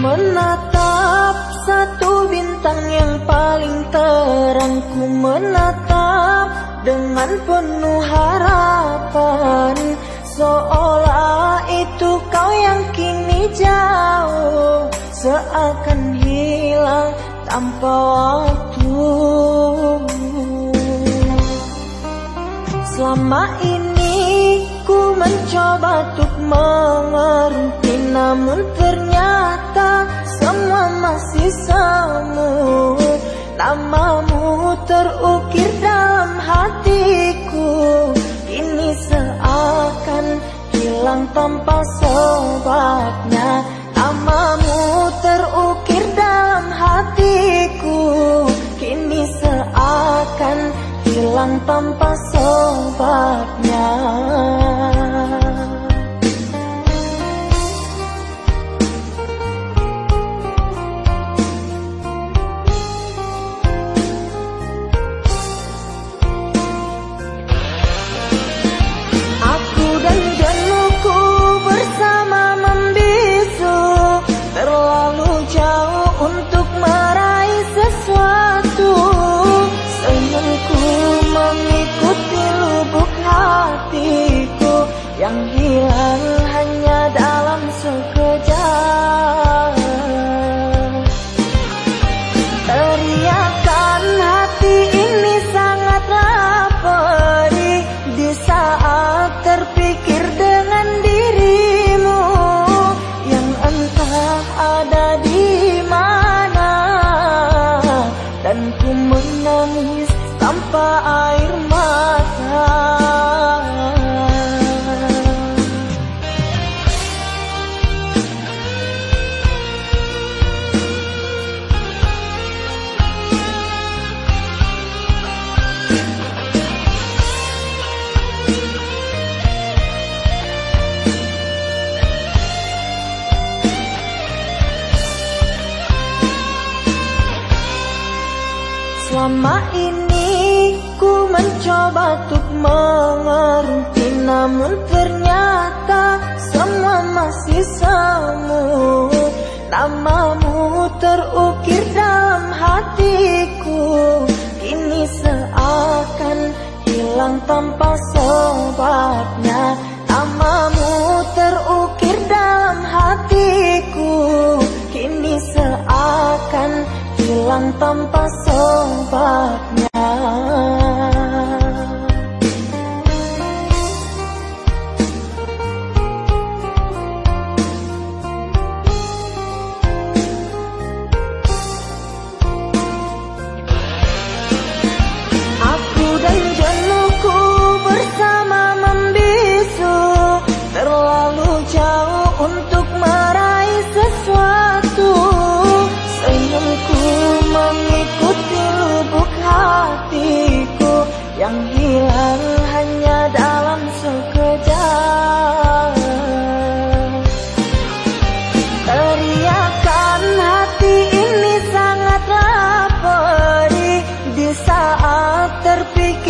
menatap satu bintang yang paling terang Ku menatap dengan penuh harapan. Seolah itu kau yang kini jauh Seakan hilang tanpa waktu Selama ini ku mencoba untuk mengerti tanpa sebabnya Namamu terukir dalam hatiku. Kini seakan hilang tanpa sebabnya ada Selama ini ku mencoba untuk mengerti Namun ternyata semua masih semu Namamu terukir dalam hatiku. Ini seakan hilang tanpa sebabnya. Namamu terukir dalam hatiku. Kini seakan hilang tanpa sebabnya 不认。Terpikir